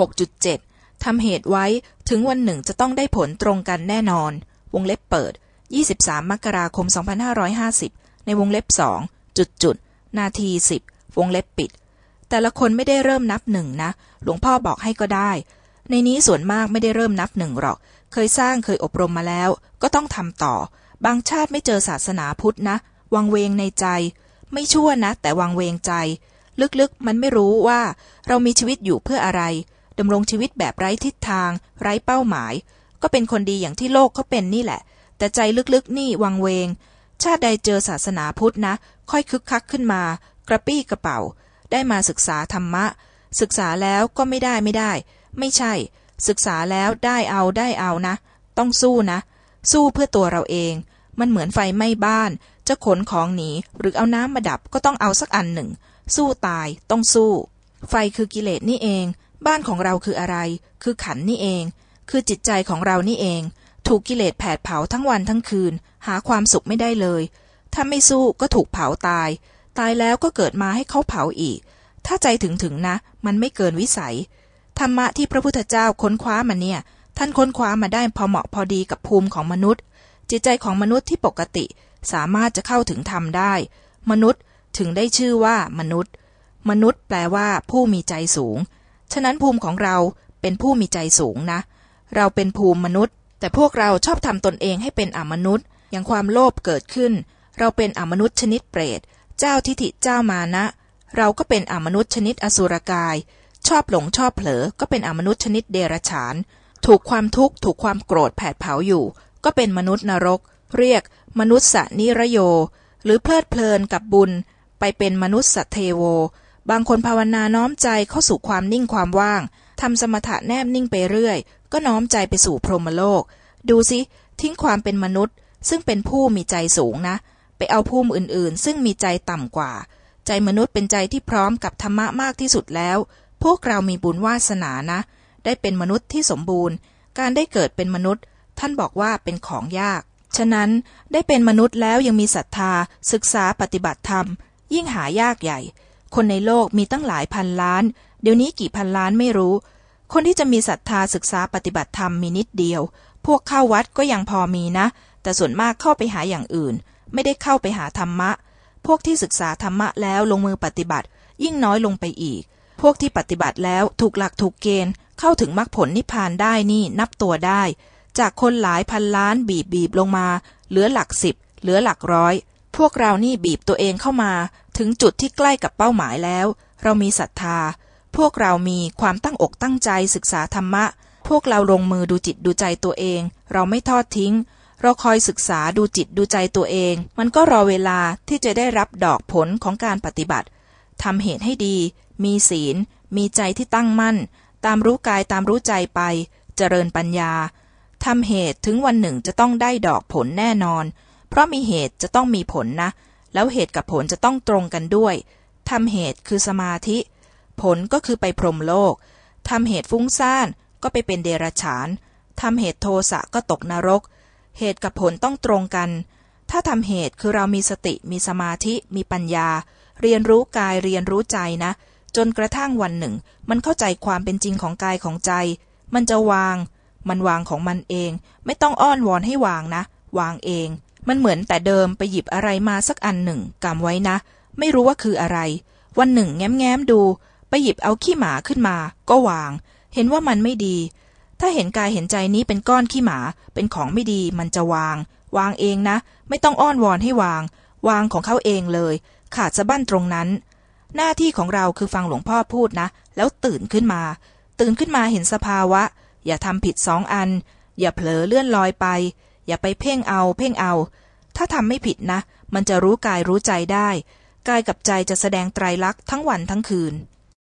6.7 ทำเหตุไว้ถึงวันหนึ่งจะต้องได้ผลตรงกันแน่นอน วงเล็บเปิด 23 มกราคม 2550 ในวงเล็บสองจุดจุด นาที 10 วงเล็บปิด แต่ละคนไม่ได้เริ่มนับหนึ่งนะ หลวงพ่อบอกให้ก็ได้ ในนี้ส่วนมากไม่ได้เริ่มนับหนึ่งหรอก เคยสร้างเคยอบรมมาแล้ว ก็ต้องทำต่อ บางชาติไม่เจอศาสนาพุทธนะ วังเวงในใจ ไม่ชั่วนะ แต่วังเวงใจ ลึกๆมันไม่รู้ว่าเรามีชีวิตอยู่เพื่ออะไร ดำรงชีวิตแบบไร้ทิศทาง ไร้เป้าหมาย ก็เป็นคนดีอย่างที่โลกเขาเป็นนี่แหละ แต่ใจลึกๆนี่วังเวง ชาติใดเจอศาสนาพุทธนะ ค่อยคึกคักขึ้นมา กระปี้กระเป๋า ได้มาศึกษาธรรมะ ศึกษาแล้วก็ไม่ได้ไม่ได้ ไม่ใช่ ศึกษาแล้วได้เอาได้เอานะ ต้องสู้นะ สู้เพื่อตัวเราเอง มันเหมือนไฟไหม้บ้าน จะขนของหนีหรือเอาน้ำมาดับก็ต้องเอาสักอันหนึ่ง สู้ตายต้องสู้ ไฟคือกิเลสนี่เอง บ้านของเราคืออะไร คือขันนี่เอง คือจิตใจของเรานี่เอง ถูกกิเลสแผดเผาทั้งวันทั้งคืน หาความสุขไม่ได้เลย ถ้าไม่สู้ก็ถูกเผาตาย ตายแล้วก็เกิดมาให้เขาเผาอีก ถ้าใจถึงถึงนะ มันไม่เกินวิสัย ธรรมะที่พระพุทธเจ้าค้นคว้ามาเนี่ย ท่านค้นคว้ามาได้พอเหมาะพอดีกับภูมิของมนุษย์ จิตใจของมนุษย์ที่ปกติ สามารถจะเข้าถึงธรรมได้ มนุษย์ถึงได้ชื่อว่ามนุษย์ มนุษย์แปลว่าผู้มีใจสูง ฉะนั้นภูมิของเราเป็นผู้มีใจสูงนะ เราเป็นภูมิมนุษย์ แต่พวกเราชอบทำตนเองให้เป็นอมนุษย์ อย่างความโลภเกิดขึ้น เราเป็นอมนุษย์ชนิดเปรต เจ้าทิฐิเจ้ามานะ เราก็เป็นอมนุษย์ชนิดอสุรกาย ชอบหลงชอบเผลอ ก็เป็นอมนุษย์ชนิดเดรัจฉาน ถูกความทุกข์ถูกความโกรธแผดเผาอยู่ ก็เป็นมนุษย์นรก เรียก มนุษย์สนิรโย หรือเพลิดเพลินกับบุญ ไปเป็นมนุษย์สเทโว บางคนภาวนาน้อมใจเข้าสู่ความนิ่งความว่างทำสมถะแนบนิ่งไปเรื่อย ก็น้อมใจไปสู่พรหมโลก ดูสิ ทิ้งความเป็นมนุษย์ ซึ่งเป็นผู้มีใจสูงนะ ไปเอาภูมิอื่นๆ ซึ่งมีใจต่ำกว่า ใจมนุษย์เป็นใจที่พร้อมกับธรรมะมากที่สุดแล้ว พวกเรามีบุญวาสนานะ ได้เป็นมนุษย์ที่สมบูรณ์ การได้เกิดเป็นมนุษย์ ท่านบอกว่าเป็นของยาก ฉะนั้นได้เป็นมนุษย์แล้วยังมีศรัทธา ศึกษาปฏิบัติธรรม ยิ่งหายากใหญ่ คนในโลกมีตั้งหลายพันล้าน เดี๋ยวนี้กี่พันล้านไม่รู้ คนที่จะมีศรัทธาศึกษาปฏิบัติธรรมมีนิดเดียว พวกเข้าวัดก็ยังพอมีนะ แต่ส่วนมากเข้าไปหาอย่างอื่น ไม่ได้เข้าไปหาธรรมะ พวกที่ศึกษาธรรมะแล้วลงมือปฏิบัติ ยิ่งน้อยลงไปอีก พวกที่ปฏิบัติแล้วถูกหลักถูกเกณฑ์เข้าถึงมรรคผลนิพพานได้นี่นับตัวได้ จากคนหลายพันล้านบีบบีบลงมา เหลือหลักสิบเหลือหลักร้อย พวกเรานี่บีบตัวเองเข้ามา ถึงจุดที่ใกล้กับเป้าหมายแล้ว เรามีศรัทธา พวกเรามีความตั้งอกตั้งใจศึกษาธรรมะ พวกเราลงมือดูจิตดูใจตัวเอง เราไม่ทอดทิ้ง เราคอยศึกษาดูจิตดูใจตัวเอง มันก็รอเวลาที่จะได้รับดอกผลของการปฏิบัติทำเหตุให้ดี มีศีล มีใจที่ตั้งมั่น ตามรู้กายตามรู้ใจไป เจริญปัญญาทำเหตุถึงวันหนึ่งจะต้องได้ดอกผลแน่นอน เพราะมีเหตุจะต้องมีผลนะ แล้วเหตุกับผลจะต้องตรงกันด้วยทำเหตุคือสมาธิ ผลก็คือไปพรหมโลกทำเหตุฟุ้งซ่านก็ไปเป็นเดรัจฉานทำเหตุโทสะก็ตกนรก เหตุกับผลต้องตรงกัน ถ้าทำเหตุคือเรามีสติ มีสมาธิ มีปัญญา เรียนรู้กายเรียนรู้ใจนะ จนกระทั่งวันหนึ่ง มันเข้าใจความเป็นจริงของกายของใจ มันจะวาง มันวางของมันเอง ไม่ต้องอ้อนวอนให้วางนะ วางเอง มันเหมือนแต่เดิมไปหยิบอะไรมาสักอันหนึ่งกำไว้นะ ไม่รู้ว่าคืออะไร วันหนึ่งแง้มแง้มดู ไปหยิบเอาขี้หมาขึ้นมา ก็วาง เห็นว่ามันไม่ดี ถ้าเห็นกายเห็นใจนี้เป็นก้อนขี้หมา เป็นของไม่ดี มันจะวาง วางเองนะ ไม่ต้องอ้อนวอนให้วาง วางของเขาเองเลย ขาดสะบั้นตรงนั้น หน้าที่ของเราคือฟังหลวงพ่อพูดนะ แล้วตื่นขึ้นมา ตื่นขึ้นมาเห็นสภาวะ อย่าทำผิดสองอัน อย่าเผลอเลื่อนลอยไป อย่าไปเพ่งเอา เพ่งเอา ถ้าทำไม่ผิดนะ มันจะรู้กายรู้ใจได้ กายกับใจจะแสดงไตรลักษณ์ทั้งวันทั้งคืน